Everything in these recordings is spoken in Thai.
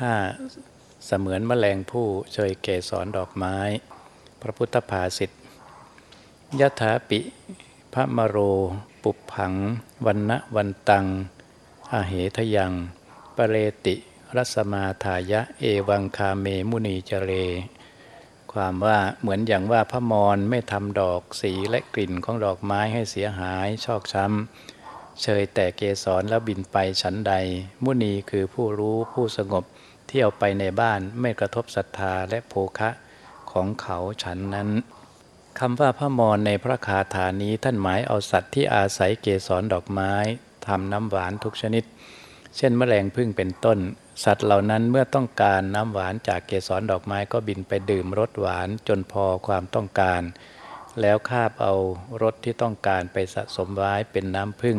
ห้าเสมือนแมลงผู้เชยเกสรดอกไม้ พระพุทธภาษิตยถาปิพระมโร ปุพัง วันณะวันตัง อาเหทยัง ปเรติรัสมาทายะ เอวังคาเมมุนีเจเร ความว่าเหมือนอย่างว่าพระมรไม่ทำดอกสีและกลิ่นของดอกไม้ให้เสียหายชอกช้ำ เชยแต่เกสรแล้วบินไปฉันใด มุนีคือผู้รู้ผู้สงบ เที่ยวไปในบ้านไม่กระทบศรัทธาและโภคะของเขาฉันนั้นคำว่าพระมรในพระคาถานี้ท่านหมายเอาสัตว์ที่อาศัยเกสรดอกไม้ทำน้ำหวานทุกชนิด เช่นแมลงพึ่งเป็นต้น สัตว์เหล่านั้นเมื่อต้องการน้ำหวานจากเกสรดอกไม้ก็บินไปดื่มรสหวานจนพอความต้องการ แล้วคาบเอารสที่ต้องการไปสะสมไว้เป็นน้ำพึ่ง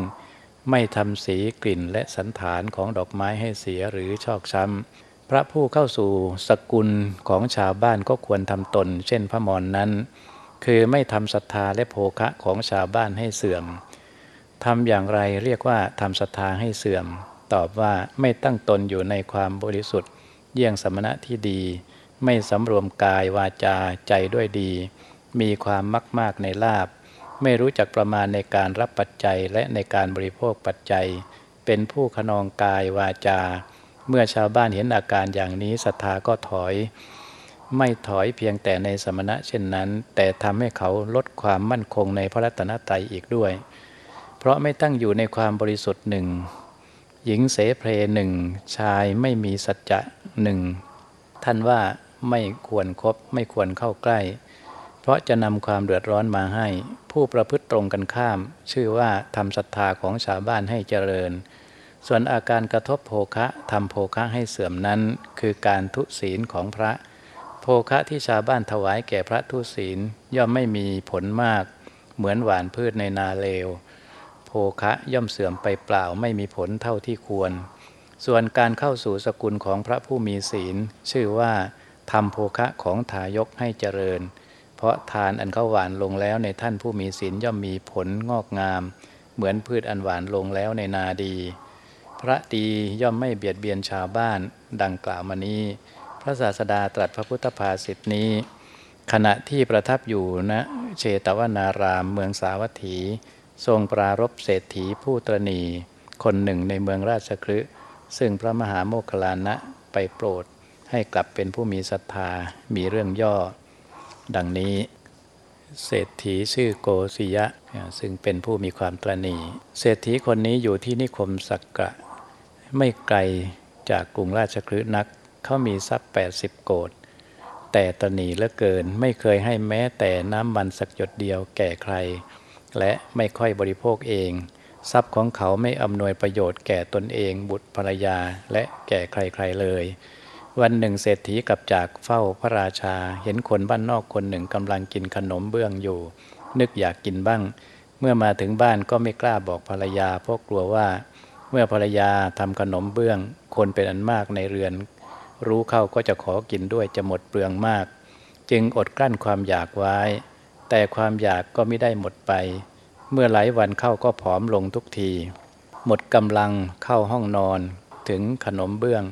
ไม่ทำสีกลิ่นและสันฐานของดอกไม้ให้เสียหรือชอกช้ำ พระผู้เข้าสู่สกุลของชาวบ้านก็ควรทำตน เช่นพระมรนนั้น คือไม่ทำศรัทธาและโภคะของชาวบ้านให้เสื่อมทำอย่างไรเรียกว่าทำศรัทธาให้เสื่อม ตอบว่าไม่ตั้งตนอยู่ในความบริสุทธิ์ เยี่ยงสมณะที่ดี ไม่สำรวมกายวาจาใจด้วยดี มีความมักมากในลาบ ไม่รู้จักประมาณในการรับปัจจัยและในการบริโภคปัจจัย เป็นผู้ขนองกายวาจา เมื่อชาวบ้านเห็นอาการอย่างนี้ศรัทธาก็ถอย ไม่ถอยเพียงแต่ในสมณะเช่นนั้น แต่ทำให้เขาลดความมั่นคงในพระรัตนตรัยอีกด้วย เพราะไม่ตั้งอยู่ในความบริสุทธิ์หนึ่งหญิงเสเพลหนึ่งชายไม่มีสัจจะหนึ่งท่านว่าไม่ควรครบไม่ควรเข้าใกล้ เพราะจะนำความเดือดร้อนมาให้ ผู้ประพฤติตรงกันข้าม ชื่อว่าทำศรัทธาของชาวบ้านให้เจริญ ส่วนอาการกระทบโภคะทำโภคะให้เสื่อมนั้น คือการทุศีลของพระ โภคะที่ชาวบ้านถวายแก่พระทุศีลย่อมไม่มีผลมาก เหมือนหวานพืชในนาเลว โภคะย่อมเสื่อมไปเปล่าไม่มีผลเท่าที่ควร ส่วนการเข้าสู่สกุลของพระผู้มีศีล ชื่อว่าทำโภคะของทายกให้เจริญ เพราะทานอันเข้าหวานลงแล้วในท่านผู้มีศีลย่อมมีผลงอกงาม เหมือนพืชอันหวานลงแล้วในนาดี พระดีย่อมไม่เบียดเบียนชาวบ้านดังกล่าวมานี้ พระศาสดาตรัสพระพุทธภาษิตนี้ ขณะที่ประทับอยู่ณนะเชตวนารามเมืองสาวัตถี ทรงปรารบเศรษฐีผู้ตรณีคนหนึ่งในเมืองราชคฤห์ซึ่งพระมหาโมคคลานะไปโปรดให้กลับเป็นผู้มีศรัทธามีเรื่องย่อ ดังนี้ เศรษฐีชื่อโกศิยะ ซึ่งเป็นผู้มีความตรณี เศรษฐีคนนี้อยู่ที่นิคมสักกะ ไม่ไกลจากกรุงราชคฤห์นัก เขามีทรัพย์ 80 โกดแต่ตนีเหลือเกินไม่เคยให้แม้แต่น้ำมันสักหยดเดียวแก่ใคร และไม่ค่อยบริโภคเอง ทรัพย์ของเขาไม่อำนวยประโยชน์แก่ตนเองบุตรภรรยาและแก่ใครๆเลย วันหนึ่งเศรษฐีกลับจากเฝ้าพระราชาเห็นคนบ้านนอกคนหนึ่งกำลังกินขนมเบื้องอยู่ นึกอยากกินบ้าง เมื่อมาถึงบ้านก็ไม่กล้าบอกภรรยาเพราะกลัวว่า เมื่อภรรยาทำขนมเบื้อง คนเป็นอันมากในเรือน รู้เข้าก็จะขอกินด้วยจะหมดเปลืองมาก จึงอดกลั้นความอยากไว้ แต่ความอยากก็ไม่ได้หมดไป เมื่อหลายวันเข้าก็ผอมลงทุกที หมดกำลังเข้าห้องนอน ถึงขนมเบื้อง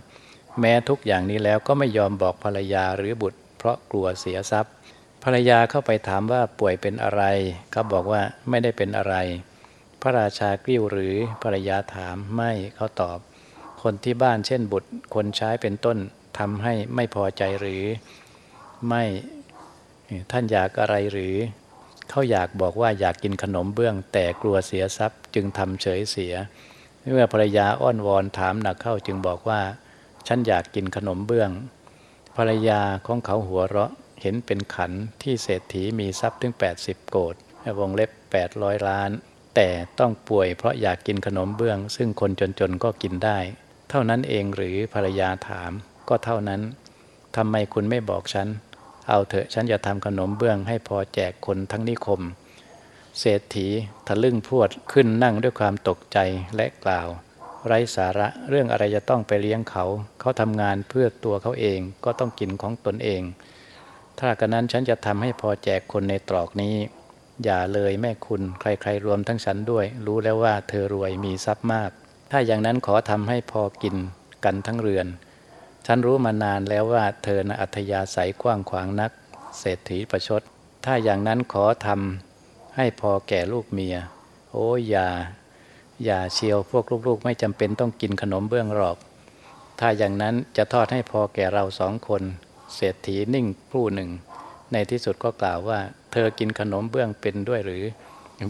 แม้ทุกอย่างนี้แล้วก็ไม่ยอมบอกภรรยาหรือบุตร เพราะกลัวเสียทรัพย์ ภรรยาเข้าไปถามว่าป่วยเป็นอะไรเขาบอกว่าไม่ได้เป็นอะไร พระราชากริ้วหรือภรรยาถามไม่เขาตอบ คนที่บ้านเช่นบุตรคนใช้เป็นต้นทำให้ไม่พอใจหรือ ไม่ท่านอยากอะไรหรือ เขาอยากบอกว่าอยากกินขนมเบื้อง แต่กลัวเสียทรัพย์จึงทำเฉยเสีย เมื่อภรรยาอ้อนวอนถามหนักเข้าจึงบอกว่า ฉันอยากกินขนมเบื้อง ภรรยาของเขาหัวเราะเห็นเป็นขันที่เศรษฐีมีทรัพย์ถึง 80 โกดวงเล็บ 800 ล้าน แต่ต้องป่วยเพราะอยากกินขนมเบื้อง ซึ่งคนจนๆก็กินได้ เท่านั้นเองหรือภรรยาถาม ก็เท่านั้นทำไมคุณไม่บอกฉัน เอาเถอะฉันจะทำขนมเบื้องให้พอแจกคนทั้งนิคม เศรษฐีทะลึ่งพวดขึ้นนั่งด้วยความตกใจและกล่าว ไร้สาระเรื่องอะไรจะต้องไปเลี้ยงเขา เขาทำงานเพื่อตัวเขาเองก็ต้องกินของตนเอง ถ้ากระนั้นฉันจะทำให้พอแจกคนในตรอกนี้ อย่าเลยแม่คุณใครๆรวมทั้งฉันด้วย รู้แล้วว่าเธอรวยมีทรัพย์มาก ถ้าอย่างนั้นขอทำให้พอกินกันทั้งเรือน ฉันรู้มานานแล้วว่าเธอนะอัธยาศัยกว้างขวางนัก เศรษฐีประชด ถ้าอย่างนั้นขอทำให้พอแก่ลูกเมีย โอ้ยอย่า อย่าเชียวพวกลูกๆ ไม่จำเป็นต้องกินขนมเบื้องหรอกถ้าอย่างนั้นจะทอดให้พอแก่เราสองคน เศรษฐีนิ่งผู้หนึ่ง ในที่สุดก็กล่าวว่า เธอกินขนมเบื้องเป็นด้วยหรือ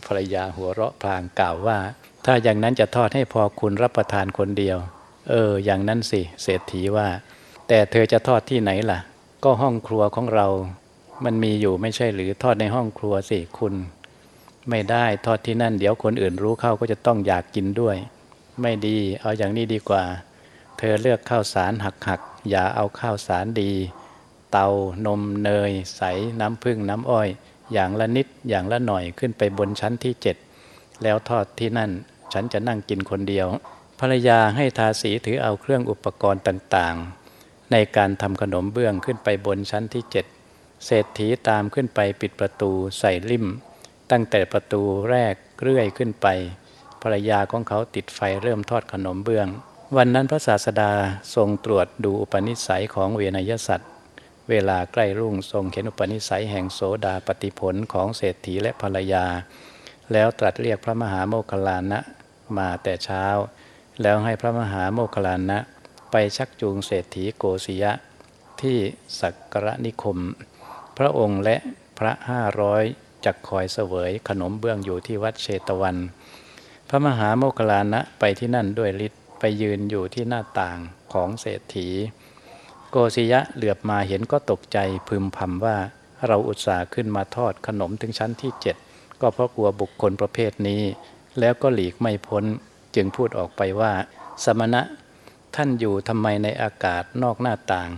ภรรยาหัวเราะพลางกล่าวว่า ถ้าอย่างนั้นจะทอดให้พอคุณรับประทานคนเดียว เออ อย่างนั้นสิ เศรษฐีว่า แต่เธอจะทอดที่ไหนล่ะ ก็ห้องครัวของเรา มันมีอยู่ไม่ใช่หรือทอดในห้องครัวสิคุณ ไม่ได้ทอดที่นั่น เดี๋ยวคนอื่นรู้เข้าก็จะต้องอยากกินด้วย ไม่ดี เอาอย่างนี้ดีกว่า เธอเลือกข้าวสารหักหักๆอย่าเอาข้าวสารดี เตานมเนย ใสน้ำผึ้งน้ำอ้อย อย่างละนิดอย่างละหน่อยขึ้นไปบนชั้นที่เจ็ดแล้วทอดที่นั่นฉันจะนั่งกินคนเดียว ภรรยาให้ทาสีถือเอาเครื่องอุปกรณ์ต่างๆ ในการทำขนมเบื้องขึ้นไปบนชั้นที่เจ็ดเศรษฐีตามขึ้นไปปิดประตูใส่ลิ่ม ตั้งแต่ประตูแรกเรื่อยขึ้นไป ภรรยาของเขาติดไฟเริ่มทอดขนมเบื้อง วันนั้นพระศาสดาทรงตรวจดูอุปนิสัยของเวนยสัตว์ เวลาใกล้รุ่งทรงเห็นอุปนิสัยแห่งโสดาปฏิผลของเศรษฐีและภรรยา แล้วตรัสเรียกพระมหาโมคคลานะมาแต่เช้า แล้วให้พระมหาโมคคลานะไปชักจูงเศรษฐีโกศิยะ ที่สักกรนิคม พระองค์และพระห้าร้อยจักคอยเสวยขนมเบื้องอยู่ที่วัดเชตวัน พระมหาโมคคลลานะไปที่นั่นด้วยฤทธิ์ไปยืนอยู่ที่หน้าต่างของเศรษฐี โกศิยะเหลือบมาเห็นก็ตกใจพึมพำว่าเราอุตส่าห์ขึ้นมาทอดขนมถึงชั้นที่เจ็ดก็เพราะกลัวบุคคลประเภทนี้ แล้วก็หลีกไม่พ้นจึงพูดออกไปว่า สมณะท่านอยู่ทำไมในอากาศนอกหน้าต่าง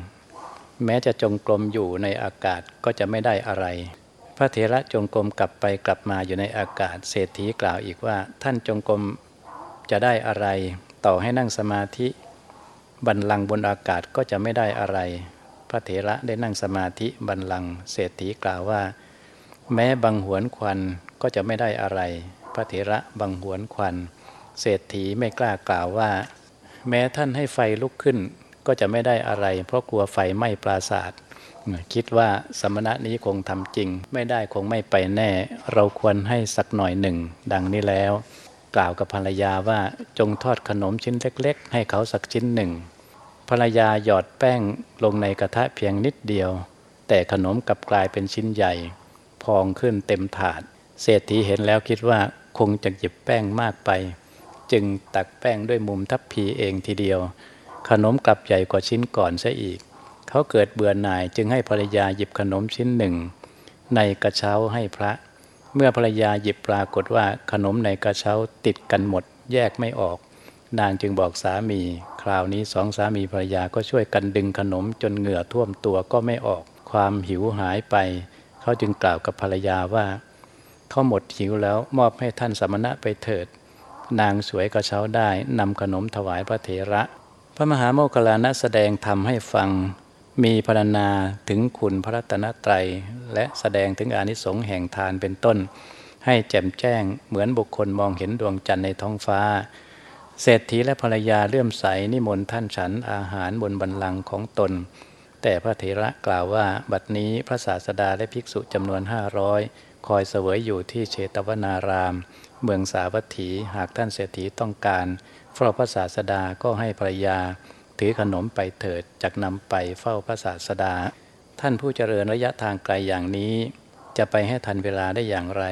แม้จะจงกรมอยู่ในอากาศก็จะไม่ได้อะไร พระเถระจงกรมกลับไปกลับมาอยู่ในอากาศ เศรษฐีกล่าวอีกว่า ท่านจงกรมจะได้อะไร ต่อให้นั่งสมาธิ บันลังบนอากาศก็จะไม่ได้อะไร พระเถระได้นั่งสมาธิบันลังเศรษฐีกล่าวว่า แม้บังหวนควันก็จะไม่ได้อะไร พระเถระบังหวนควัน เศรษฐีไม่กล้ากล่าวว่า แม้ท่านให้ไฟลุกขึ้นก็จะไม่ได้อะไร เพราะกลัวไฟไหม้ปราศาสตร์คิดว่าสมณะนี้คงทำจริง ไม่ได้คงไม่ไปแน่ เราควรให้สักหน่อยหนึ่ง ดังนี้แล้ว กล่าวกับภรรยาว่าจงทอดขนมชิ้นเล็ก ๆ ให้เขาสักชิ้นหนึ่ง ภรรยาหยอดแป้งลงในกระทะเพียงนิดเดียว แต่ขนมกลับกลายเป็นชิ้นใหญ่ พองขึ้นเต็มถาด เศรษฐีเห็นแล้วคิดว่าคงจะหยิบแป้งมากไป จึงตักแป้งด้วยมุมทัพพีเองทีเดียว ขนมกลับใหญ่กว่าชิ้นก่อนซะอีก เขาเกิดเบื่อหน่ายจึงให้ภรรยาหยิบขนมชิ้นหนึ่ง ในกระเช้าให้พระ เมื่อภรรยาหยิบปรากฏว่าขนมในกระเช้าติดกันหมด แยกไม่ออก นางจึงบอกสามี คราวนี้สองสามีภรรยาก็ช่วยกันดึงขนมจนเหงื่อท่วมตัวก็ไม่ออก ความหิวหายไป เขาจึงกล่าวกับภรรยาว่าเขาหมดหิวแล้วมอบให้ท่านสมณะไปเถิด นางสวยกระเช้าได้นำขนมถวายพระเถระ พระมหาโมคคลานะแสดงธรรมให้ฟัง มีพรรณนาถึงคุณพระรัตนตรัย และแสดงถึงอานิสงส์แห่งทานเป็นต้น ให้แจ่มแจ้งเหมือนบุคคลมองเห็นดวงจันทร์ในท้องฟ้า เศรษฐีและภรรยาเลื่อมใสนิมนต์ท่านฉันอาหารบนบันลังของตน แต่พระเถระกล่าวว่าบัดนี้พระศาสดาและภิกษุจำนวนห้าร้อยคอยเสวยอยู่ที่เชตวนาราม เมืองสาวัตถีหากท่านเศรษฐีต้องการเฝ้าพระศาสดาก็ให้ภรรยา ถือขนมไปเถิดจักนำไปเฝ้าพระศาสดา ท่านผู้เจริญระยะทางไกลอย่างนี้ จะไปให้ทันเวลาได้อย่างไร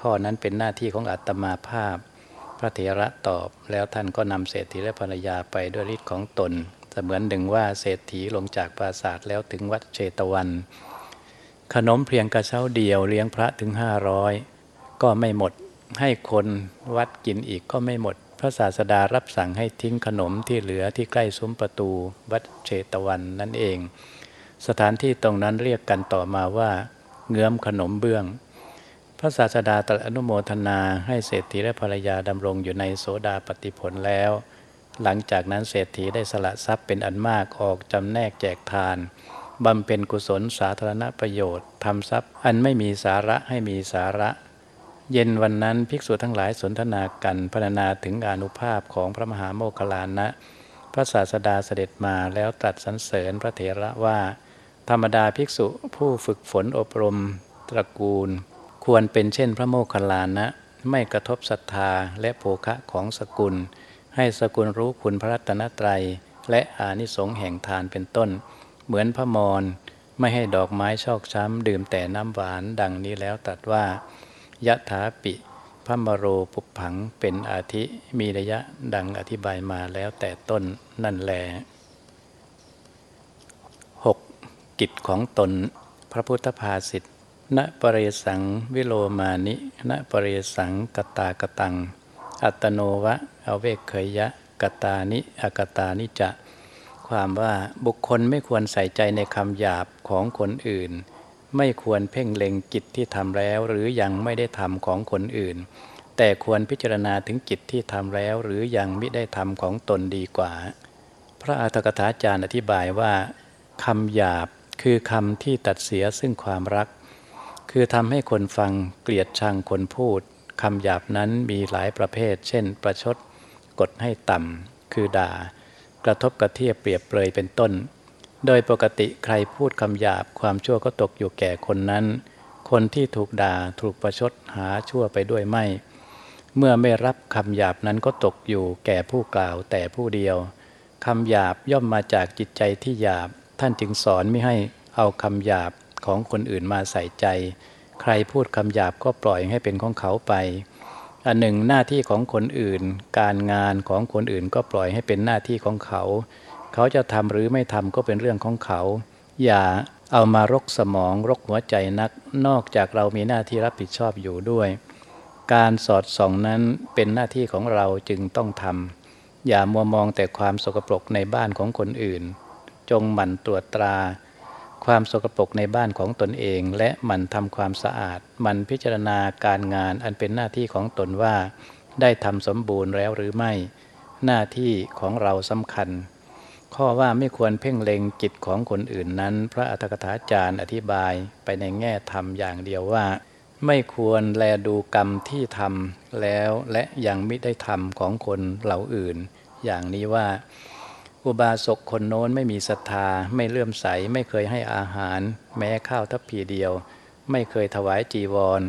ข้อนั้นเป็นหน้าที่ของอัตมาภาพ พระเถระตอบ แล้วท่านก็นำเศรษฐีและภรรยาไปด้วยฤทธิ์ของตน เสมือนหนึ่งว่าเศรษฐีลงจากปราสาทแล้วถึงวัดเชตวัน ขนมเพียงกระเช้าเดียวเลี้ยงพระถึงห้าร้อยก็ไม่หมดให้คนวัดกินอีกก็ไม่หมด ระศาสดารับสั่งให้ทิ้งขนมที่เหลือที่ใกล้ซุ้มประตูวัดเชตวันนั่นเอง สถานที่ตรงนั้นเรียกกันต่อมาว่า เงื้อมขนมเบื้อง พระศาสดาตรัสอนุโมทนาให้เศรษฐีและภรรยาดำรงอยู่ในโสดาปฏิผลแล้ว หลังจากนั้นเศรษฐีได้สละทรัพย์เป็นอันมากออกจำแนกแจกทานบำเพ็ญกุศลสาธารณประโยชน์ทำทรัพย์อันไม่มีสาระให้มีสาระ เย็นวันนั้นภิกษุทั้งหลายสนทนากันพรรณนาถึงอนุภาพของพระมหาโมคคลลานะ พระศาสดาเสด็จมาแล้วตรัสสรรเสริญพระเถระว่า ธรรมดาภิกษุผู้ฝึกฝนอบรมตระกูล ควรเป็นเช่นพระโมคคัลลานะ ไม่กระทบศรัทธาและโภคะของสกุล ให้สกุลรู้คุณพระรัตนตรัย และอานิสงส์แห่งทานเป็นต้น เหมือนพระมรไม่ให้ดอกไม้ชอกช้ำดื่มแต่น้ำหวานดังนี้แล้วตรัสว่า ยะถาปิพระมโรปุผังเป็นอาทิมีระยะดังอธิบายมาแล้วแต่ต้นนั่นแล 6. กิจของตน พระพุทธภาษิตณปริสังวิโลมานิณปริสังกตากตัง อัตโนวะ อเวกเคยยะ กตานิอกตานิจะ ความว่าบุคคลไม่ควรใส่ใจในคำหยาบของคนอื่น ไม่ควรเพ่งเล็งกิจที่ทำแล้ว หรือยังไม่ได้ทำของคนอื่น แต่ควรพิจารณาถึงกิจที่ทำแล้ว หรือยังไม่ได้ทำของตนดีกว่า พระอัฏกถาจารย์อธิบายว่าคำหยาบคือคำที่ตัดเสียซึ่งความรัก คือทำให้คนฟังเกลียดชังคนพูดคำหยาบนั้นมีหลายประเภท เช่น ประชด กดให้ต่ำคือด่า กระทบกระเทียบเปรียบเปรยเป็นต้น โดยปกติใครพูดคำหยาบความชั่วก็ตกอยู่แก่คนนั้น คนที่ถูกด่าถูกประชดหาชั่วไปด้วยไม่ เมื่อไม่รับคำหยาบนั้นก็ตกอยู่แก่ผู้กล่าวแต่ผู้เดียวคำหยาบย่อมมาจากจิตใจที่หยาบ ท่านจึงสอนไม่ให้เอาคำหยาบของคนอื่นมาใส่ใจ ใครพูดคำหยาบก็ปล่อยให้เป็นของเขาไป อันหนึ่งหน้าที่ของคนอื่น การงานของคนอื่นก็ปล่อยให้เป็นหน้าที่ของเขา เขาจะทำหรือไม่ทำก็เป็นเรื่องของเขา อย่าเอามารกสมองรกหัวใจนัก นอกจากเรามีหน้าที่รับผิดชอบอยู่ด้วย การสอดส่องนั้นเป็นหน้าที่ของเราจึงต้องทำอย่ามัวมองแต่ความสกปรกในบ้านของคนอื่น จงหมั่นตรวจตรา ความสกปรกในบ้านของตนเอง และหมั่นทำความสะอาดหมั่นพิจารณาการงานอันเป็นหน้าที่ของตนว่า ได้ทำสมบูรณ์แล้วหรือไม่ หน้าที่ของเราสำคัญ ข้อว่าไม่ควรเพ่งเล็งกิจของคนอื่นนั้น พระอัฏฐกถาจารย์อธิบายไปในแง่ธรรมอย่างเดียวว่า ไม่ควรแลดูกรรมที่ทำแล้วและยังไม่ได้ทำของคนเหล่าอื่น อย่างนี้ว่า อุบาสกคนโน้นไม่มีศรัทธา ไม่เลื่อมใสไม่เคยให้อาหาร แม้ข้าวทัพพีเดียว ไม่เคยถวายจีวร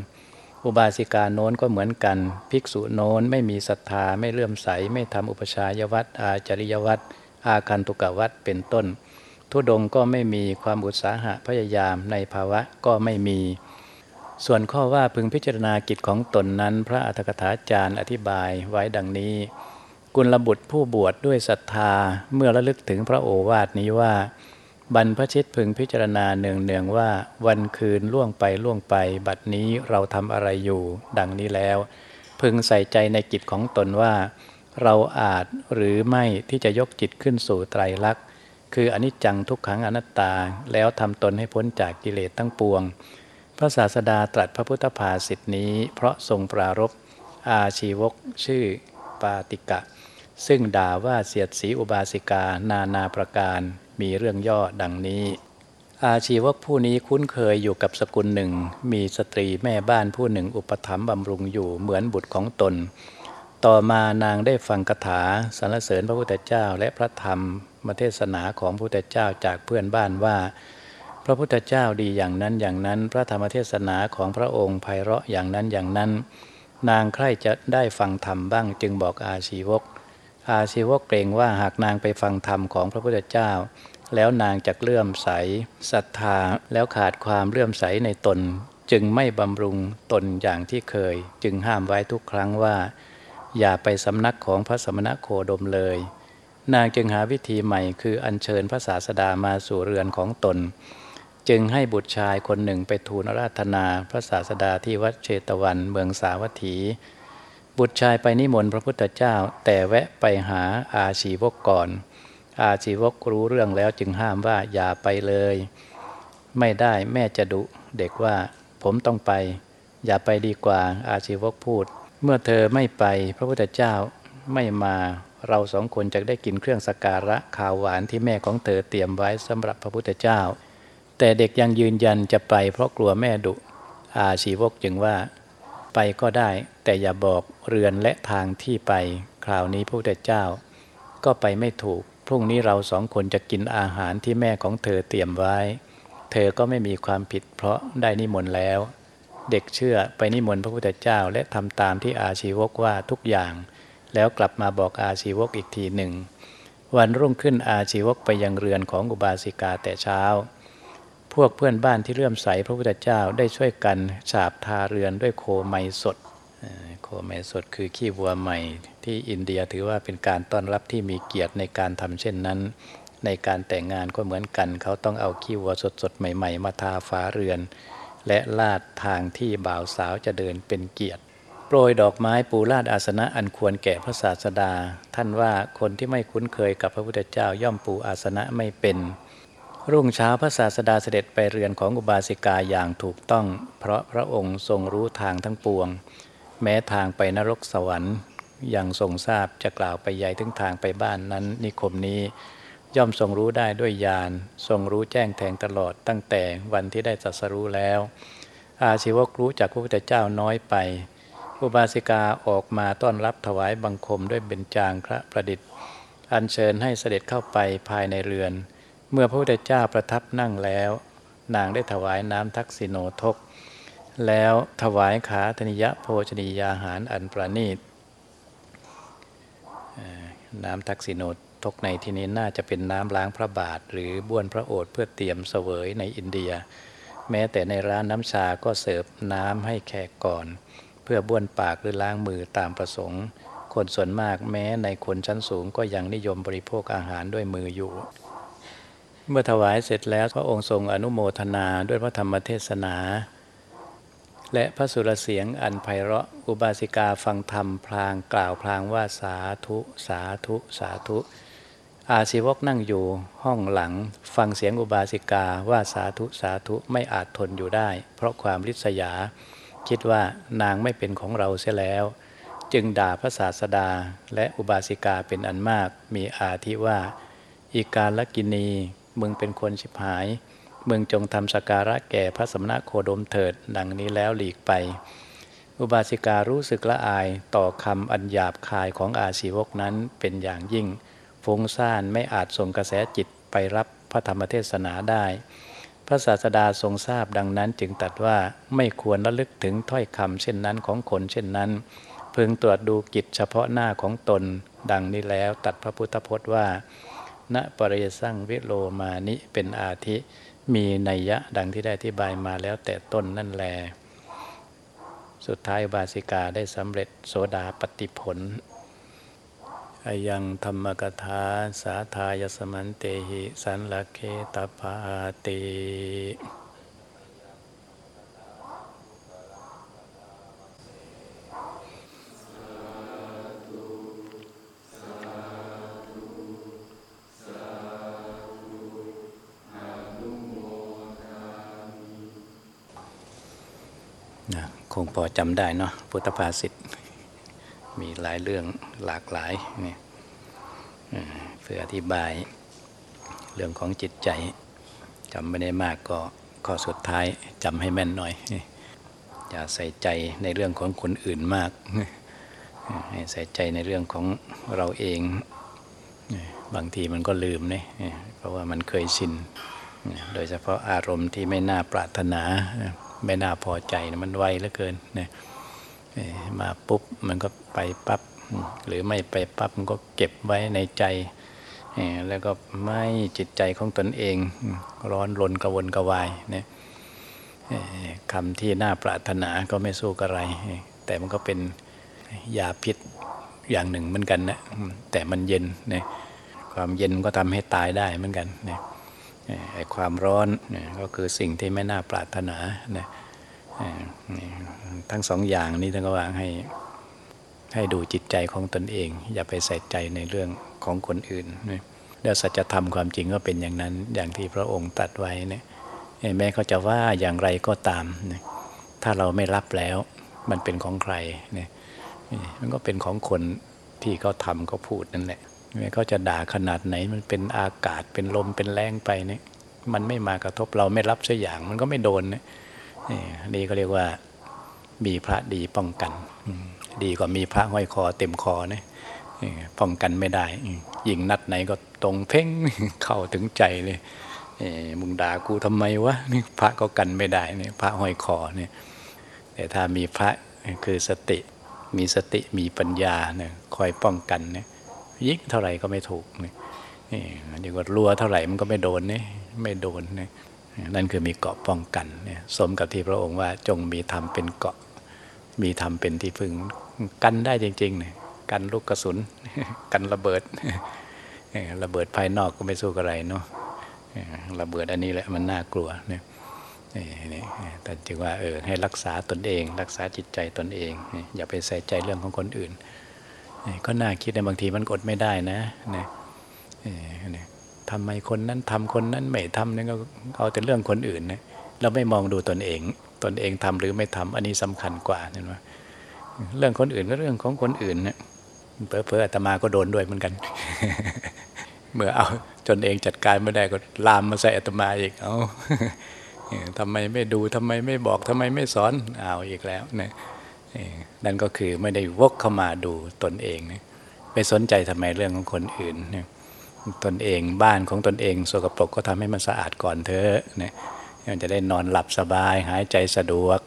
อุบาสิกาโน้นก็เหมือนกัน ภิกษุโน้นไม่มีศรัทธาไม่เลื่อมใสไม่ทำอุปชายวัดอาจริยวัด อาคันตุกวัดเป็นต้น ทุดงก็ไม่มีความอุตสาหะพยายามในภาวะก็ไม่มี ส่วนข้อว่าพึงพิจารณากิจของตนนั้น พระอัฏฐกถาจารย์อธิบายไว้ดังนี้ กุลบุตรผู้บวชดด้วยศรัทธาเมื่อระลึกถึงพระโอวาทนี้ว่า บรรพชิตพึงพิจารณาเนืองเนืองว่าวันคืนล่วงไปล่วงไป บัดนี้เราทำอะไรอยู่ ดังนี้แล้ว พึงใส่ใจในกิจของตนว่า เราอาจหรือไม่ที่จะยกจิตขึ้นสู่ไตรลักษณ์คืออนิจจังทุกขังอนัตตา แล้วทำตนให้พ้นจากกิเลสทั้งปวง พระศาสดาตรัสพระพุทธภาษิตนี้ เพราะทรงปรารบอาชีวกชื่อปาติกะ ซึ่งด่าว่าเสียดสีอุบาสิกานานาประการมีเรื่องย่อดังนี้ อาชีวกผู้นี้คุ้นเคยอยู่กับสกุลหนึ่ง มีสตรีแม่บ้านผู้หนึ่งอุปถัมภ์บำรุงอยู่เหมือนบุตรของตน ต่อมานางได้ฟังคาถาสรรเสริญพระพุทธเจ้า และพระธรรมมเทศนาของพระพุทธเจ้าจากเพื่อนบ้านว่า พระพุทธเจ้าดีอย่างนั้นอย่างนั้น พระธรรมเทศนาของพระองค์ไพเราะอย่างนั้นอย่างนั้น นางใคร่จะได้ฟังธรรมบ้างจึงบอกอาชีวก อาชีวกเกรงว่าหากนางไปฟังธรรมของพระพุทธเจ้า แล้วนางจะเลื่อมใสศรัทธาแล้วขาดความเลื่อมใสในตน จึงไม่บำรุงตนอย่างที่เคย จึงห้ามไว้ทุกครั้งว่า อย่าไปสำนักของพระสมณโคดมเลย นางจึงหาวิธีใหม่คืออัญเชิญพระศาสดามาสู่เรือนของตน จึงให้บุตรชายคนหนึ่งไปทูลราธนาพระศาสดาที่วัดเชตวันเมืองสาวัตถี บุตรชายไปนิมนต์พระพุทธเจ้า แต่แวะไปหาอาชีวกก่อน อาชีวกรู้เรื่องแล้วจึงห้ามว่าอย่าไปเลย ไม่ได้แม่จะดุเด็กว่าผมต้องไป อย่าไปดีกว่าอาชีวกพูด เมื่อเธอไม่ไปพระพุทธเจ้าไม่มาเราสองคนจะได้กินเครื่องสการะข่าวหวานที่แม่ของเธอเตรียมไว้สำหรับพระพุทธเจ้า แต่เด็กยังยืนยันจะไปเพราะกลัวแม่ดุอาชีวกจึงว่าไปก็ได้ แต่อย่าบอกเรือนและทางที่ไป คราวนี้พระพุทธเจ้า ก็ไปไม่ถูก พรุ่งนี้เราสองคนจะกินอาหารที่แม่ของเธอเตรียมไว้ เธอก็ไม่มีความผิดเพราะได้นิมนต์แล้ว เด็กเชื่อไปนิมนต์พระพุทธเจ้า และทำตามที่อาชีวกว่าทุกอย่าง แล้วกลับมาบอกอาชีวกอีกทีหนึ่ง วันรุ่งขึ้นอาชีวกไปยังเรือนของอุบาสิกาแต่เช้า พวกเพื่อนบ้านที่เลื่อมใสพระพุทธเจ้าได้ช่วยกันฉาบทาเรือนด้วยโคไมสด โคไมสดคือขี้วัวใหม่ ที่อินเดียถือว่าเป็นการต้อนรับที่มีเกียรติในการทำเช่นนั้น ในการแต่งงานก็เหมือนกัน เขาต้องเอาขี้วัวสดๆใหม่ ๆ มาทาฝาเรือน และลาดทางที่บ่าวสาวจะเดินเป็นเกียรติ โปรยดอกไม้ปูลาดอาสนะอันควรแก่พระศาสดา ท่านว่าคนที่ไม่คุ้นเคยกับพระพุทธเจ้าย่อมปูอาสนะไม่เป็น รุ่งเช้าพระศาสดาเสด็จไปเรือนของอุบาสิกาอย่างถูกต้อง เพราะพระองค์ทรงรู้ทางทั้งปวง แม้ทางไปนรกสวรรค์ยังทรงทราบจะกล่าวไปใหญ่ถึงทางไปบ้านนั้นนิคมนี้ ย่อมทรงรู้ได้ด้วยญาณทรงรู้แจ้งแทงตลอดตั้งแต่วันที่ได้ตรัสรู้แล้ว อาชีวกรู้จากพระพุทธเจ้าน้อยไปอุบาสิกาออกมาต้อนรับถวายบังคมด้วยเบญจางพระประดิษฐ์ อัญเชิญให้เสด็จเข้าไปภายในเรือน เมื่อพระพุทธเจ้าประทับนั่งแล้ว นางได้ถวายน้ำทักษิโนทก แล้วถวายขาธนิยะโภชนียาหารอันประณีตน้ำทักษิโนท ทกในที่นี้น่าจะเป็นน้ำล้างพระบาท หรือบ้วนพระโอษฐ์เพื่อเตรียมเสวยในอินเดีย แม้แต่ในร้านน้ำชาก็เสิร์ฟน้ำให้แขกก่อน เพื่อบ้วนปากหรือล้างมือตามประสงค์ คนส่วนมากแม้ในคนชั้นสูงก็ยังนิยมบริโภคอาหารด้วยมืออยู่ เมื่อถวายเสร็จแล้วพระองค์ทรงอนุโมทนาด้วยพระธรรมเทศนาและพระสุรเสียงอันไพเราะอุบาสิกาฟังธรรมพลางกล่าวพลางว่าสาธุ สาธุ สาธุ อาชีวกนั่งอยู่ห้องหลัง ฟังเสียงอุบาสิกาว่าสาธุสาธุไม่อาจทนอยู่ได้ เพราะความริษยา คิดว่านางไม่เป็นของเราเสียแล้ว จึงด่าพระศาสดาและอุบาสิกาเป็นอันมาก มีอาทิว่า อีการลกินี มึงเป็นคนชิบหาย มึงจงทำสการะแก่พระสมณะโคดมเถิด ดังนี้แล้วหลีกไป อุบาสิการู้สึกละอายต่อคำอันหยาบคายของอาชีวกนั้นเป็นอย่างยิ่ง ฟุ้งซ่านไม่อาจส่งกระแสจิตไปรับพระธรรมเทศนาได้ พระศาสดาทรงทราบดังนั้นจึงตรัสว่าไม่ควรระลึกถึงถ้อยคำเช่นนั้นของคนเช่นนั้น พึงตรวจดูกิจเฉพาะหน้าของตน ดังนี้แล้วตัดพระพุทธพจน์ว่า ณปริยสั่งวิโลมานิเป็นอาทิมีนัยยะดังที่ได้อธิบายมาแล้วแต่ต้นนั่นแล สุดท้ายบาสิกาได้สำเร็จโสดาปฏิผล อายังธรรมกถาสาทายสมันเตหิ สันลเคตปาติคงพอจำได้เนาะพุทธภาษิต มีหลายเรื่องหลากหลายนี่เพื่ออธิบายเรื่องของจิตใจจำไม่ได้มากก็ข้อสุดท้ายจำให้แม่นหน่อยอย่าใส่ใจในเรื่องของคนอื่นมากให้ใส่ใจในเรื่องของเราเอง บางทีมันก็ลืมเนี่ยเพราะว่ามันเคยชิน โดยเฉพาะอารมณ์ที่ไม่น่าปรารถนา ไม่น่าพอใจมันไวเหลือเกินเนี่ย มาปุ๊บมันก็ไปปับ๊บหรือไม่ไปปั๊บมันก็เก็บไว้ในใจ แล้วก็ไม่จิตใจของตนเอง ร้อนรนกระวนกระวายเนี่ยคำที่น่าปรารถนาก็ไม่สู้กับอะไร แต่มันก็เป็นยาพิษอย่างหนึ่งเหมือนกันนะแต่มันเย็นเนี่ยความเย็นก็ทำให้ตายได้เหมือนกันเนี่ยไอ้ความร้อนก็คือสิ่งที่ไม่น่าปรารถนาเนี่ย ทั้งสองอย่างนี้ท่านก็วางให้ให้ดูจิตใจของตนเอง อย่าไปใส่ใจในเรื่องของคนอื่นแล้วสัจธรรมความจริงก็เป็นอย่างนั้น อย่างที่พระองค์ตัดไว้เนี่ยแม้เขาจะว่าอย่างไรก็ตาม ถ้าเราไม่รับแล้วมันเป็นของใครเนี่ยมันก็เป็นของคนที่เขาทำเขาพูดนั่นแหละแม้เขาจะด่าขนาดไหนมันเป็นอากาศเป็นลมเป็นแรงไปเนี่ยมันไม่มากระทบเราไม่รับสักอย่างมันก็ไม่โดนเนี่ย นี่เขาเรียกว่ามีพระดีป้องกัน ดีกว่ามีพระห้อยคอเต็มคอนี่ป้องกันไม่ได้ ยิงนัดไหนก็ตรงเพ่งเข้าถึงใจเลยมึงด่ากูทำไมวะนี่พระก็กันไม่ได้นี่พระห้อยคอเนี่ยแต่ถ้ามีพระคือสติ มีสติมีปัญญาเนี่ยคอยป้องกันเนี่ยยิงเท่าไหร่ก็ไม่ถูกเนี่ยนี่ว่ารัวเท่าไหร่มันก็ไม่โดนเนี่ยไม่โดนเนี่ย นั่นคือมีเกาะป้องกันเนี่ยสมกับที่พระองค์ว่าจงมีธรรมเป็นเกาะ มีธรรมเป็นที่พึ่งกันได้จริงๆเนี่ยกันลูกกระสุน กันระเบิดระเบิดภายนอกก็ไม่สู้อะไรเนาะระเบิดอันนี้แหละมันน่ากลัวเนี่ยนี่แต่จึงว่าเออให้รักษาตนเอง รักษาจิตใจตนเอง อย่าไปใส่ใจเรื่องของคนอื่น ก็น่าคิดในบางทีมันกดไม่ได้นะนะ ทำไมคนนั้นทำคนนั้นไม่ทำนี่ก็เอาแต่เรื่องคนอื่นนะเราไม่มองดูตนเอง ตนเองทำหรือไม่ทำอันนี้สำคัญกว่าเห็นไหมเรื่องคนอื่นก็เรื่องของคนอื่นเนะเพอเพออาตมาก็โดนด้วยเหมือนกัน เมื่อเอาจนเองจัดการไม่ได้ก็ลามมาใส่อาตมาอีกเอาทำไมไม่ดูทำไมไม่บอกทำไมไม่สอนเอาอีกแล้วนะนั่นก็คือไม่ได้วกเข้ามาดูตนเองนะไปสนใจทำไมเรื่องของคนอื่นนะ ตนเองบ้านของตนเองสกปรกก็ทำให้มันสะอาดก่อนเถอะนะจะได้นอนหลับสบายหายใจสะดวก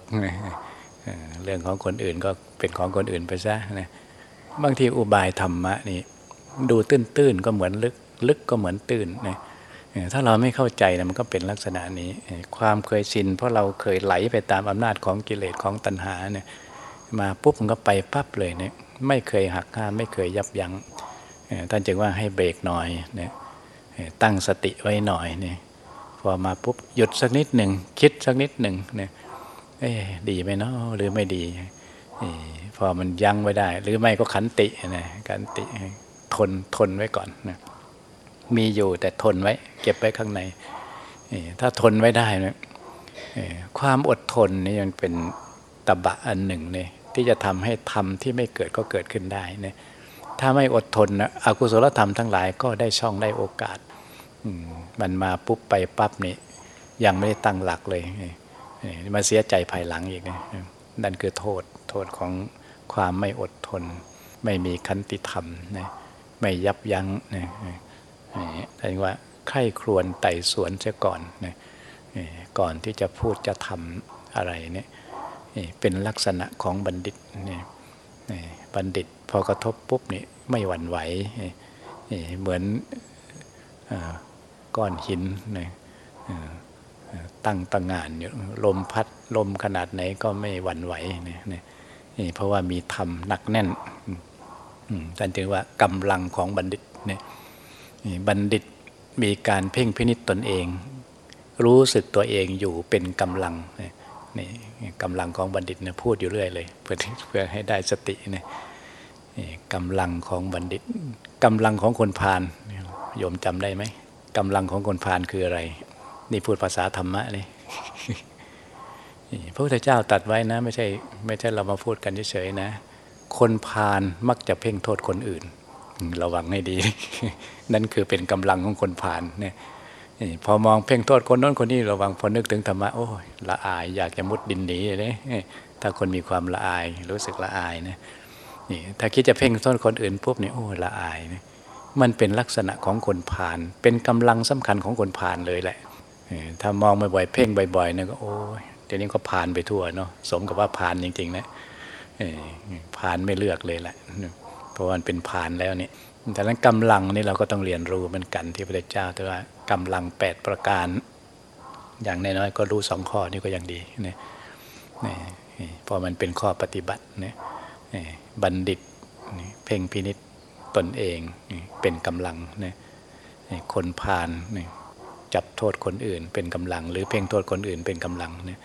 เรื่องของคนอื่นก็เป็นของคนอื่นไปซะนะบางทีอุบายธรรมะนี่ดูตื้นๆก็เหมือนลึกลึกก็เหมือนตื้นนะถ้าเราไม่เข้าใจนะมันก็เป็นลักษณะนี้ ความเคยชินเพราะเราเคยไหลไปตามอำนาจของกิเลสของตัณหาเนี่ยมาปุ๊บมันก็ไปปั๊บเลยเนี่ยไม่เคยหักห้ามไม่เคยยับยัง้ง ท่านจึงว่าให้เบรกหน่อยเนี่ยตั้งสติไว้หน่อยเนี่ยพอมาปุ๊บหยุดสักนิดหนึ่งคิดสักนิดหนึ่งเนี่ยเออดีไหมเนาะหรือไม่ดีพอมันยั้งไว้ได้ หรือไม่ก็ขันตินะขันติทนทนไว้ก่อนนะมีอยู่แต่ทนไว้ เก็บไว้ข้างในถ้าทนไว้ได้นะความอดทนนี่มันเป็นตบะอันหนึ่งเนี่ยที่จะทำให้ทำที่ไม่เกิดก็เกิดขึ้นได้เนี่ย ถ้าไม่อดทนนะอกุศลธรรมทั้งหลายก็ได้ช่องได้โอกาสมันมาปุ๊บไปปั๊บนี่ยังไม่ได้ตั้งหลักเลยมาเสียใจภายหลังอีกนะนั่นคือโทษโทษของความไม่อดทน ไม่มีคันติธรรมนะไม่ยับยั้งนะแปลว่าใคร่ครวญไต่สวนเสียก่อนนะก่อนที่จะพูดจะทำอะไรเนี่ยเป็นลักษณะของบัณฑิตเนี่ย บัณฑิตพอกระทบปุ๊บนี่ไม่หวั่นไหวเหมือนก้อนหินนะตั้งตั้งงานอยู่ลมพัดลมขนาดไหนก็ไม่หวั่นไหวนี่นี่เพราะว่ามีธรรมหนักแน่นท่านจึงว่ากำลังของบัณฑิตเนี่ยบัณฑิตมีการเพ่งพินิษตนเอง รู้สึกตัวเองอยู่เป็นกำลังนี่ กำลังของบัณฑิตเนี่ยพูดอยู่เรื่อยเลยเพื่อเพื่อให้ได้สติเนี่ยกำลังของบัณฑิตกำลังของคนพาลโยมจำได้ไหมกำลังของคนพาลคืออะไร นี่พูดภาษาธรรมะเลยพระพุทธเจ้าตัดไว้นะ ไม่ใช่ไม่ใช่เรามาพูดกันเฉยๆนะ คนพาลมักจะเพ่งโทษคนอื่น ระวังให้ดี นั่นคือเป็นกำลังของคนพาลเนี่ย พอมองเพ่งโทษคนโน้นคนนี้ระวังพอนึกถึงธรรมะโอ้ยละอายอยากจะมุดดินหนีเลยถ้าคนมีความละอายรู้สึกละอายนะนี่ถ้าคิดจะเพ่งโทษคนอื่นปุ๊บนี่โอ้ละอายนะมันเป็นลักษณะของคนผ่าน เป็นกำลังสำคัญของคนผ่านเลยแหละถ้ามองบ่อยๆเพ่งบ่อยๆเนี่ยก็โอ้ยเดี๋ยวนี้ก็ผ่านไปทั่วเนาะสมกับว่าผ่านจริงๆนะผ่านไม่เลือกเลยแหละเพราะมันเป็นผ่านแล้วนี่แต่นั้นกำลังนี่เราก็ต้องเรียนรู้เหมือนกันที่พระเจ้าแต่ว่า กำลังแปดประการ อย่างน้อยๆก็รู้สองข้อนี่ก็ยังดีนี่พอมันเป็นข้อปฏิบัติเนี่ยบัณฑิตเพ่งพินิษตนเองเป็นกำลังเนี่ยคนพาลจับโทษคนอื่น เป็นกำลัง หรือเพ่งโทษคนอื่นเป็นกำลังเนี่ย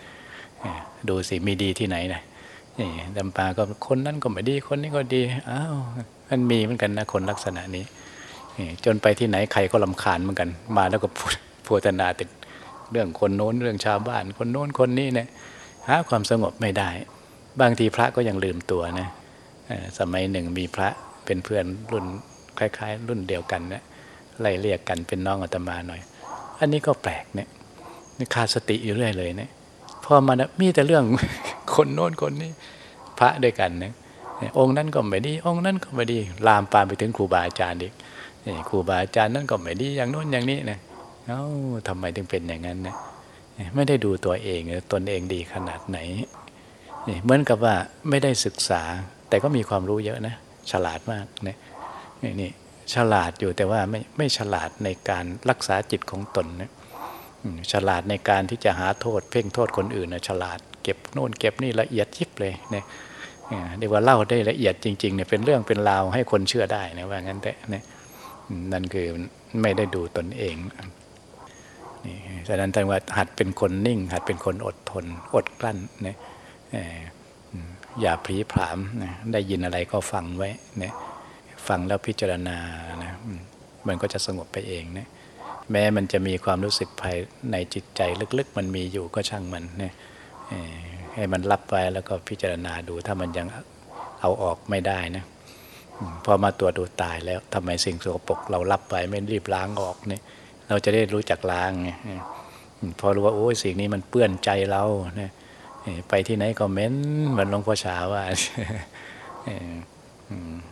ดูสิมีดีที่ไหนนะดำปาก็คนนั้นก็ไม่ดีคนนี้ก็ดีอ้าวมันมีเหมือนกันนะคนลักษณะนี้ จนไปที่ไหนใครก็ลำคาญเหมือนกัน มาแล้วก็พูดพูดนาติดเรื่องคนโน้นเรื่องชาวบ้าน คนโน้นคนนี้เนี่ยหาความสงบไม่ได้ บางทีพระก็ยังลืมตัวนะสมัยหนึ่งมีพระเป็นเพื่อนรุ่นคล้าย ๆ รุ่นเดียวกันเนะไล่เรียกกันเป็นน้องอาตมาหน่อย อันนี้ก็แปลกเนี่ยขาดสติอยู่เรื่อยเลยเนี่ยพอมานะมีแต่เรื่องคนโน้นคนนี้พระด้วยกันเนี่ยองค์นั้นก็ไม่ดี องค์นั้นก็ไม่ดี ลามปามไปถึงครูบาอาจารย์อีก ครูบาอาจารย์นั้นก็ไม่ดีอย่างโน้นอย่างนี้นะเอ้าทำไมถึงเป็นอย่างนั้นนะไม่ได้ดูตัวเองตนเองดีขนาดไหนเหมือนกับว่าไม่ได้ศึกษา แต่ก็มีความรู้เยอะนะ ฉลาดมากนะนี่ฉลาดอยู่แต่ว่าไม่ไม่ฉลาดในการรักษาจิตของตนนะฉลาดในการที่จะหาโทษ เพ่งโทษคนอื่นนะฉลาดเก็บโน่นเก็บนี่ละเอียดยิบเลยเนี่ยเรียกว่าเล่าได้ละเอียดจริงๆเนี่ยเป็นเรื่องเป็นราวให้คนเชื่อได้นะว่างั้นแต่เนี่ย นั่นคือไม่ได้ดูตนเองนี่ฉะนั้นท่านว่าหัดเป็นคนนิ่ง หัดเป็นคนอดทน อดกลั้นเนี่ยอย่าพลีผามนะได้ยินอะไรก็ฟังไว้เนี่ยฟังแล้วพิจารณานะมันก็จะสงบไปเองนะแม้มันจะมีความรู้สึกภายในจิตใจลึกๆ มันมีอยู่ก็ช่างมันเนี่ยให้มันรับไว้แล้วก็พิจารณาดูถ้ามันยังเอาออกไม่ได้นะ พอมาตัวดูตายแล้วทำไมสิ่งสกปรกเรารับไว้ไม่รีบล้างออกเนี่ยเราจะได้รู้จักล้างไงพอรู้ว่าโอ้ยสิ่งนี้มันเปื้อนใจเราเนี่ยไปที่ไหนก็เม็นเหมือนหลวงพ่อชาว่า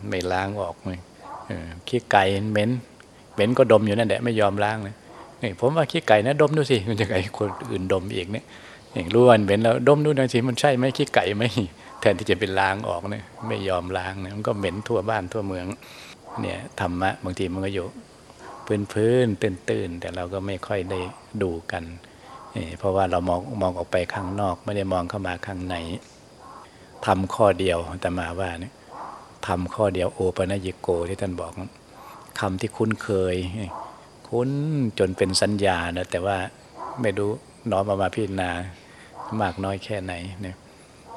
ไม่ล้างออกเลยขี้ไก่เหม็นเหม็นก็ดมอยู่นั่นแหละไม่ยอมล้างเลยนี่ผมว่าขี้ไก่นะดมดูสิมันจะไงคนอื่นดมอีกเนี่ยรู้ว่าเหม็นแล้วดมดูหน่อยสิมันใช่ไหมขี้ไก่ไหม แทนที่จะเป็นล้างออกเนี่ยไม่ยอมล้างเนี่ยมันก็เหม็นทั่วบ้านทั่วเมืองเนี่ยธรรมะบางทีมันก็อยู่พื้นพื้นตื่นตื่นแต่เราก็ไม่ค่อยได้ดูกันเพราะว่าเรามองมองออกไปข้างนอก ไม่ได้มองเข้ามาข้างในทำข้อเดียวแต่มาว่าเนี่ยทำข้อเดียวโอปนัญิโกที่ท่านบอกคำที่คุ้นเคย คุ้นจนเป็นสัญญานะแต่ว่าไม่รู้น้อมมามาพิจารณามากน้อยแค่ไหนเนี่ย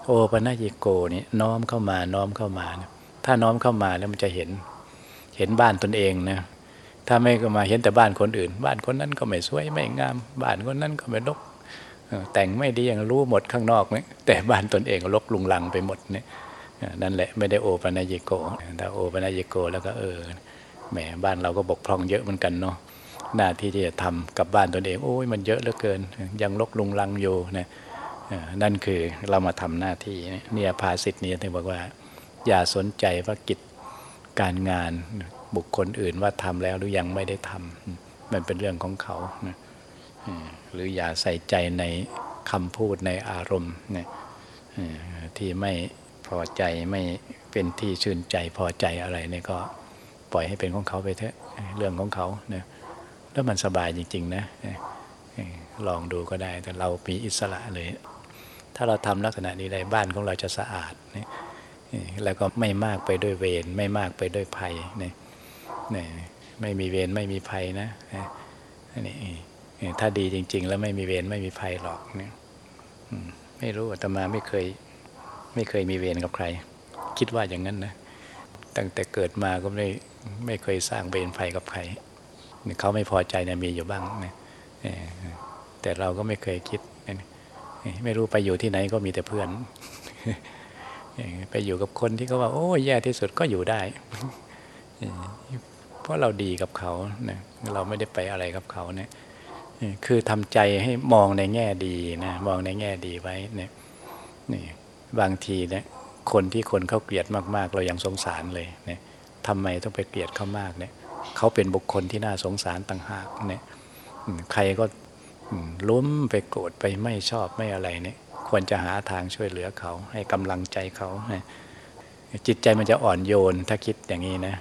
โอปนัญิโกนี่น้อมเข้ามาน้อมเข้ามานะถ้าน้อมเข้ามาแล้วมันจะเห็น เห็นบ้านตนเองนะถ้าไม่ก็มาเห็นแต่บ้านคนอื่น บ้านคนนั้นก็ไม่สวยไม่งาม บ้านคนนั้นก็ไม่รกแต่งไม่ดีอย่างรู้หมดข้างนอกเนี่ยแต่บ้านตนเองรกลุงลังไปหมดเนี่ยนั่นแหละไม่ได้โอปนัญโกถ้าโอปนัญโกแล้วก็เออแหมบ้านเราก็บกพร่องเยอะเหมือนกันเนาะหน้าที่ที่จะทำกับบ้านตนเองโอ้ยมันเยอะเหลือเกิน ยังรกลุงลังอยู่นะ นั่นคือเรามาทำหน้าที่เนี่ยภาสิทธิ์นี้ถึงบอกว่า อย่าสนใจว่ากิจการงานบุคคลอื่นว่าทำแล้วหรือยังไม่ได้ทำมันเป็นเรื่องของเขานะหรืออย่าใส่ใจในคำพูดในอารมณ์นะที่ไม่พอใจไม่เป็นที่ชื่นใจพอใจอะไรเนี่ยก็ปล่อยให้เป็นของเขาไปเถอะเรื่องของเขานะแล้วมันสบายจริง ๆ นะลองดูก็ได้แต่เรามีอิสระเลย ถ้าเราทำลักษณะนี้ได้บ้านของเราจะสะอาดนะแล้วก็ไม่มากไปด้วยเวรไม่มากไปด้วยภัยนะนี่ไม่มีเวรไม่มีภัยนะนี่ถ้าดีจริง ๆ แล้วไม่มีเวรไม่มีภัยหรอกเนี่ยไม่รู้อาตมาไม่เคย ไม่เคยมีเวรกับใคร คิดว่าอย่างนั้นนะตั้งแต่เกิดมาก็ไม่ไม่เคยสร้างเวรภัยกับใครเขาไม่พอใจนะมีอยู่บ้างนะแต่เราก็ไม่เคยคิด ไม่รู้ไปอยู่ที่ไหนก็มีแต่เพื่อน ไปอยู่กับคนที่เขาว่า โอ้แย่ที่สุดก็อยู่ได้ เพราะเราดีกับเขานะเราไม่ได้ไปอะไรกับเขาเนะคือทำใจให้มองในแง่ดีนะมองในแง่ดีไว้เนี่ยนี่บางทีเนะคนที่คนเขาเกลียดมาก ๆ เรายังสงสารเลยเนี่ยทำไมต้องไปเกลียดเขามากเนี่ยเขาเป็นบุคคลที่น่าสงสารต่างหากเนี่ยใครก็ ล้มไปโกรธไปไม่ชอบไม่อะไรเนี่ย ควรจะหาทางช่วยเหลือเขา ให้กำลังใจเขาจิตใจมันจะอ่อนโยน ถ้าคิดอย่างนี้นะ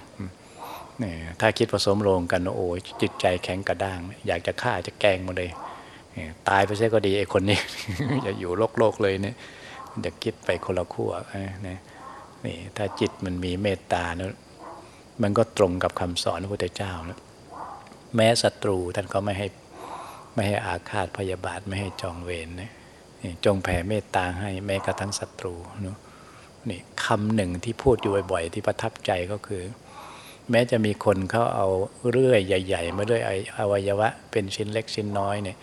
ถ้าคิดผสมโรงกันโอ้จิตใจแข็งกระด้าง อยากจะฆ่าจะแกงมาเลยตายไปเสียก็ดีไอ้คนนี้จะอยู่โลกโลกเลยเนี่ยจะคิดไปคนละขั้วนะนี่ถ้าจิตมันมีเมตตานะมันก็ตรงกับคำสอนพระพุทธเจ้านะแม้ศัตรูท่านก็ไม่ให้ ไม่ให้อาฆาตพยาบาทไม่ให้จองเวรนะจงแผ่เมตตาให้แม้กระทั่งศัตรูนะนี่คำหนึ่งที่พูดอยู่บ่อยๆ ที่ประทับใจก็คือ แม้จะมีคนเขาเอาเรื่อยใหญ่ ๆ มาเรื่อยอวัยวะ เป็นชิ้นเล็กชิ้นน้อยเนี่ย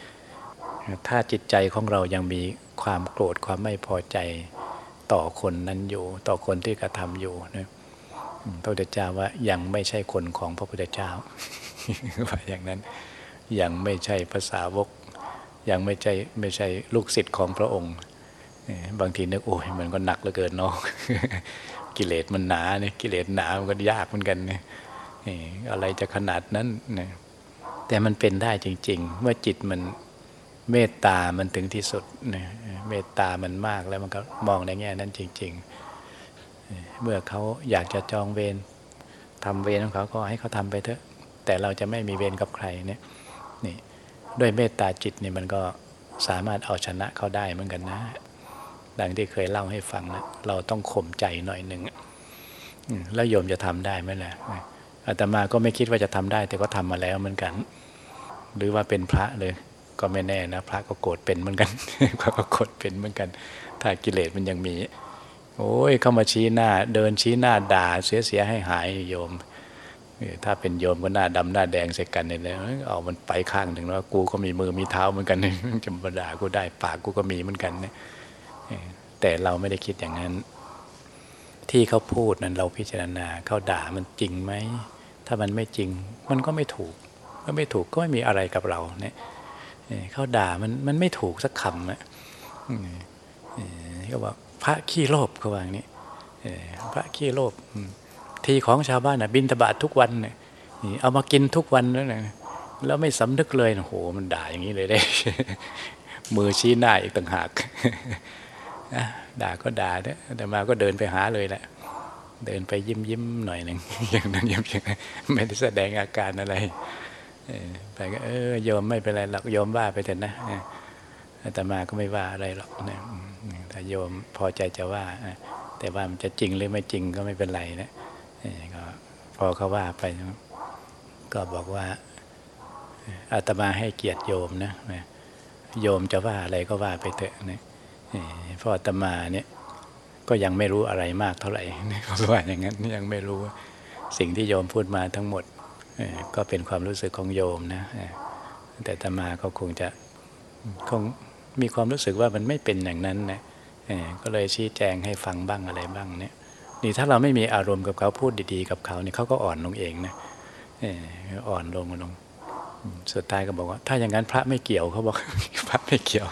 ถ้าจิตใจของเรายังมีความโกรธความไม่พอใจต่อคนนั้นอยู่ ต่อคนที่กระทำอยู่นะพระพุทธเจ้าว่ายังไม่ใช่คนของพระพุทธเจ้าว่าอย่างนั้น ยังไม่ใช่ภาษาวก ยังไม่ใช่ไม่ใช่ลูกศิษย์ของพระองค์ บางทีนึกโอ้ยมันก็หนักเหลือเกินเนาะกิเลสมันหนาเนี่ยกิเลสหนามันก็ยากเหมือนกันเนี่ยอะไรจะขนาดนั้นนะแต่มันเป็นได้จริง ๆ เมื่อจิตมันเมตตามันถึงที่สุดเนะเมตตามันมากแล้วมันก็มองในแง่นั้นจริง ๆ เมื่อเขาอยากจะจองเวรทำเวรของเขาก็ให้เขาทำไปเถอะ แต่เราจะไม่มีเวรกับใครเนี่ย ด้วยเมตตาจิตเนี่ยมันก็สามารถเอาชนะเขาได้เหมือนกันนะ ดังที่เคยเล่าให้ฟังนะเราต้องข่มใจหน่อยหนึ่งแล้วโยมจะทำได้ไหมล่ะอาตมาก็ไม่คิดว่าจะทำได้ แต่ก็ทำมาแล้วเหมือนกัน หรือว่าเป็นพระเลย ก็ไม่แน่นะ พระก็โกรธเป็นเหมือนกันพระก็โกรธเป็นเหมือนกัน ถ้ากิเลสมันยังมี โอ้ยเข้ามาชี้หน้า เดินชี้หน้าด่าเสียเสียให้หายโยม ถ้าเป็นโยมก็หน้าดำหน้าแดงใส่กันเนี่ยเอามันไปข้างหนึ่งแล้วกูก็มีมือมีเท้าเหมือนกันจะมาด่ากูได้ปากกูก็มีเหมือนกันเนี่ยแต่เราไม่ได้คิดอย่างนั้น ที่เขาพูดนั้นเราพิจารณาเขาด่ามันจริงไหมถ้ามันไม่จริง มันก็ไม่ถูกก็ไม่ถูกก็ไม่มีอะไรกับเราเนี่ยเขาด่ามันมันไม่ถูกสักคำนะเขาบอกพระขี้โลภเขาว่าอย่างนี้พระขี้โลภ ทีของชาวบ้านนะบินตบาททุกวันเนี่ยเอามากินทุกวันแล้วนะแล้วไม่สำนึกเลยโอ้โหมันด่าอย่างนี้เลยได้ มือชี้หน้าอีกต่างหากด่าก็ด่าเนี่ยแต่มาก็เดินไปหาเลยแหละเดินไปยิ้มยิ้มหน่อยหนึ่งอย่างนั้นยิ้มอย่างไม่ได้แสดงอาการอะไรไปก็เออโยมไม่เป็นไรหรอกโยมว่าไปเถอะนะแต่มาก็ไม่ว่าอะไรหรอกนะแต่โยมพอใจจะว่าแต่ว่ามันจะจริงหรือไม่จริงก็ไม่เป็นไรนะ ก็พอเขาว่าไป ก็บอกว่าอาตมาให้เกียรติโยมนะโยมจะว่าอะไรก็ว่าไปเถอะนะพราะอาตมาเนี่ยก็ยังไม่รู้อะไรมากเท่าไหร่เขาว่าอย่างนั้นยังไม่รู้สิ่งที่โยมพูดมาทั้งหมดก็เป็นความรู้สึกของโยมนะแต่ตมาก็คงจะคงมีความรู้สึกว่ามันไม่เป็นอย่างนั้นนะก็เลยชี้แจงให้ฟังบ้างอะไรบ้างเนี่ย นี่ถ้าเราไม่มีอารมณ์กับเขาพูดดีๆ กับเขาเนี่ยเขาก็อ่อนลงเองนะอ่อนลงลงสุดท้ายก็บอกว่า ถ้าอย่างนั้นพระไม่เกี่ยวเขาบอกพระไม่เกี่ยว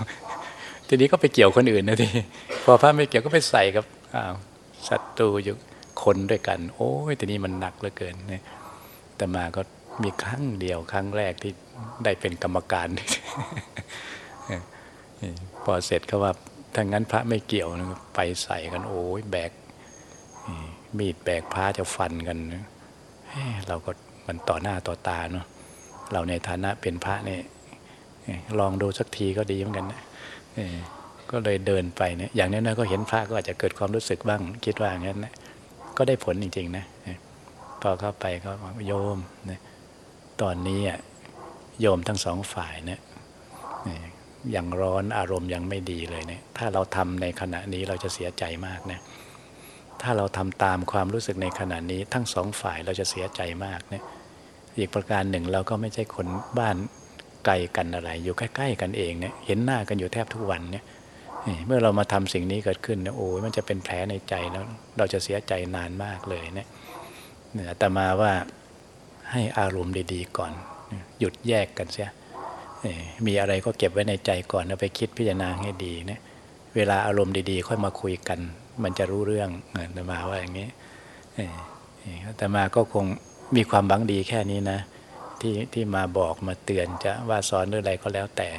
ทีนี้ก็ไปเกี่ยวคนอื่นนะทีพอพระไม่เกี่ยวก็ไปใส่กับศัตรูอยู่คนด้วยกัน โอ้ยทีนี้มันหนักเหลือเกินเนี่ยแต่มาก็มีครั้งเดียวครั้งแรกที่ได้เป็นกรรมการพอเสร็จเขาว่าถ้างั้นพระไม่เกี่ยวไปใส่กันโอ้ยแบก มีดแบกพระจะฟันกันเราก็มันต่อหน้าต่อตาเนาะเราในฐานะเป็นพระเนี่ยลองดูสักทีก็ดีเหมือนกันนะก็เลยเดินไปเนี่ยอย่างนี้นะก็เห็นพระก็อาจจะเกิดความรู้สึกบ้าง คิดว่าอย่างนั้นนะก็ได้ผลจริงๆนะพอเข้าไปก็โยมนะตอนนี้อะโยมทั้งสองฝ่ายเนี่ยยังร้อนอารมณ์ยังไม่ดีเลยเนี่ยถ้าเราทำในขณะนี้เราจะเสียใจมากนะ ถ้าเราทำตามความรู้สึกในขณะนี้ ทั้งสองฝ่ายเราจะเสียใจมากเนี่ยอีกประการหนึ่งเราก็ไม่ใช่คนบ้านไกลกันอะไร อยู่ใกล้ๆกันเองเนี่ยเห็นหน้ากันอยู่แทบทุกวันเนี่ยเมื่อเรามาทำสิ่งนี้เกิดขึ้นเนี่ยโอ้ยมันจะเป็นแผลในใจแล้วเราจะเสียใจนานมากเลยเนี่ยเนี่ยแต่มาว่าให้อารมณ์ดีๆก่อน หยุดแยกกันเสียมีอะไรก็เก็บไว้ในใจก่อนแล้วไปคิดพิจารณาให้ดีนะเวลาอารมณ์ดีๆ ค่อยมาคุยกัน มันจะรู้เรื่องแต่มาว่าอย่างนี้แต่มาก็คงมีความบังดีแค่นี้นะ ที่ที่มาบอกมาเตือนจะว่าสอนหรืออะไรก็แล้วแต่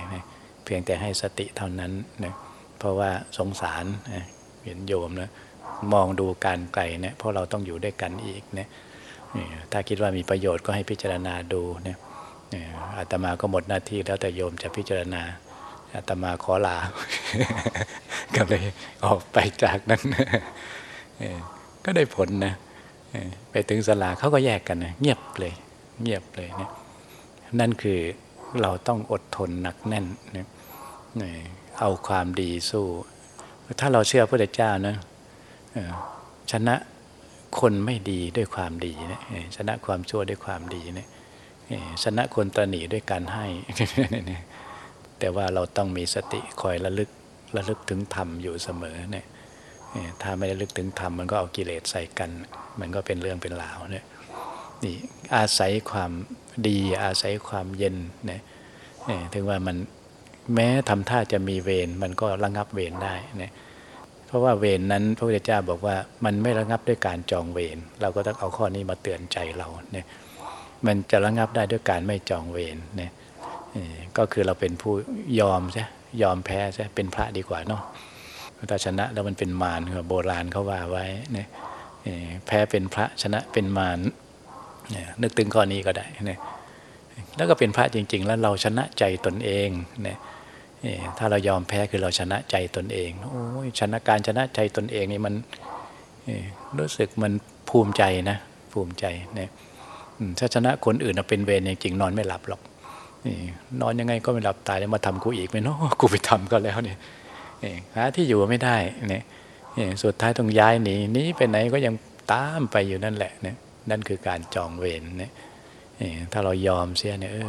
เพียงแต่ให้สติเท่านั้นนะเพราะว่าสงสารเห็นโยมนะมองดูการไกลเนี่ยเพราะเราต้องอยู่ด้วยกันอีกเนี่ยถ้าคิดว่ามีประโยชน์ก็ให้พิจารณาดูเนี่ยอาตมาก็หมดหน้าที่แล้วแต่โยมจะพิจารณา อาตมาขอลา ก็เลยออกไปจากนั้นก็ได้ผลนะไปถึงสลาเขาก็แยกกันนะเงียบเลย เงียบเลยนะนั่นคือเราต้องอดทนหนักแน่นนะเอาความดีสู้ ถ้าเราเชื่อพระเจ้านะชนะคนไม่ดีด้วยความดีนะชนะความชั่วด้วยความดีนะชนะคนตนีด้วยการให้ แต่ว่าเราต้องมีสติคอยระลึกระลึกถึงธรรมอยู่เสมอเนี่ยถ้าไม่ระลึกถึงธรรมมันก็เอากิเลสใส่กัน มันก็เป็นเรื่องเป็นราวเนี่ยนี่อาศัยความดีอาศัยความเย็นเนี่ยถึงว่ามันแม้ทำท่าจะมีเวรมันก็ระงับเวรได้เนี่ยเพราะว่าเวรนั้นพระพุทธเจ้าบอกว่ามันไม่ระงับด้วยการจองเวรเราก็ต้องเอาข้อนี้มาเตือนใจเราเนี่ยมันจะระงับได้ด้วยการไม่จองเวรเนี่ย ก็คือเราเป็นผู้ยอมใช่ยอมแพ้ใช่เป็นพระดีกว่าเนาะถ้าชนะแล้วมันเป็นมารโบราณเขาว่าไว้เนี่ยแพ้เป็นพระชนะเป็นมารนึกถึงข้อนี้ก็ได้เนี่ยแล้วก็เป็นพระจริง ๆ แล้วเราชนะใจตนเองเนี่ยถ้าเรายอมแพ้คือเราชนะใจตนเองโอ้ยชนะการชนะใจตนเองนี่มันรู้สึกมันภูมิใจนะภูมิใจเนี่ยถ้าชนะคนอื่นเป็นเวรจริงๆนอนไม่หลับหรอก นอนยังไงก็ไม่หลับตายแล้วมาทำกูอีกไหมเนาะกูไปทำก็แล้วเนี่ยหาที่อยู่ไม่ได้เนี่ยสุดท้ายต้องย้ายหนีหนีไปไหนก็ยังตามไปอยู่นั่นแหละเนี่ยนั่นคือการจองเวรเนี่ยถ้าเรายอมเสียเนี่ยเออ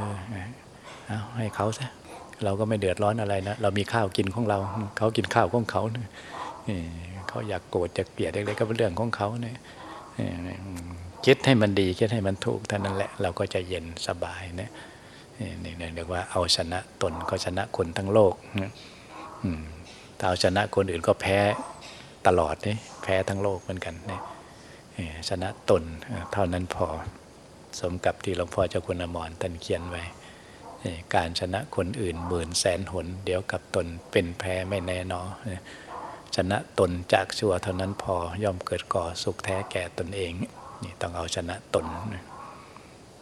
เอาให้เขาซะเราก็ไม่เดือดร้อนอะไรนะเรามีข้าวกินของเราเขากินข้าวของเขาเนี่ยเขาอยากโกรธจะเกลียดอะไรก็เป็นเรื่องของเขาเนี่ยคิดให้มันดีคิดให้มันถูกเท่านั้นแหละ เราก็จะเย็นสบายเนี่ย เรียกว่าเอาชนะตนก็ชนะคนทั้งโลกถ้าเอาชนะคนอื่นก็แพ้ตลอดนี่แพ้ทั้งโลกเหมือนกันนี่ชนะตนเท่านั้นพอสมกับที่หลวงพ่อเจ้าคุณอมรท่านเขียนไว้ การชนะคนอื่นหมื่นแสนหน เดี๋ยวกับตนเป็นแพ้ไม่แน่นอนชนะตนจากชั่วเท่านั้นพอย่อมเกิดก่อสุขแท้แก่ตนเองนี่ต้องเอาชนะตนนี่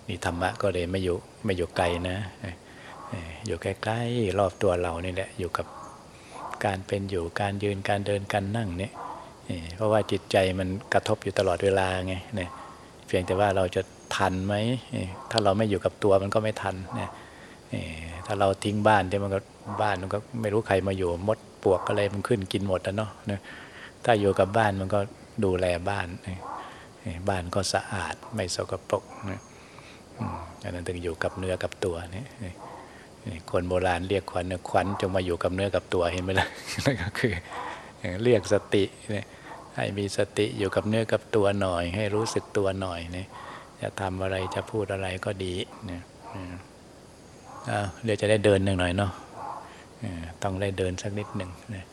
นี่ธรรมะก็เลยไม่อยู่ไม่อยู่ไกลนะ อยู่ใกล้ๆรอบตัวเรานี่แหละอยู่กับการเป็นอยู่การยืนการเดินการนั่งเนี่ยเพราะว่าจิตใจมันกระทบอยู่ตลอดเวลาไงเนี่ยเพียงแต่ว่าเราจะทันไหมถ้าเราไม่อยู่กับตัวมันก็ไม่ทันเนี่ยถ้าเราทิ้งบ้านที่มันก็บ้านมันก็ไม่รู้ใครมาอยู่มดปวกอะไรมันขึ้นกินหมดนะเนาะถ้าอยู่กับบ้านมันก็ดูแลบ้าน บ้านก็สะอาดไม่สกปรกนะ อันนั้นถึงอยู่กับเนื้อกับตัวนี่คนโบราณเรียกขวัญขวัญจงมาอยู่กับเนื้อกับตัวเห็นไหมล่ะนั่นก็คือเรียกสติให้มีสติอยู่กับเนื้อกับตัวหน่อย ให้รู้สึกตัวหน่อยนี่จะทำอะไรจะพูดอะไรก็ดีเนี่ยเดี๋ยวจะได้เดินหนึ่งหน่อยเนาะต้องได้เดินสักนิดหนึ่งนะ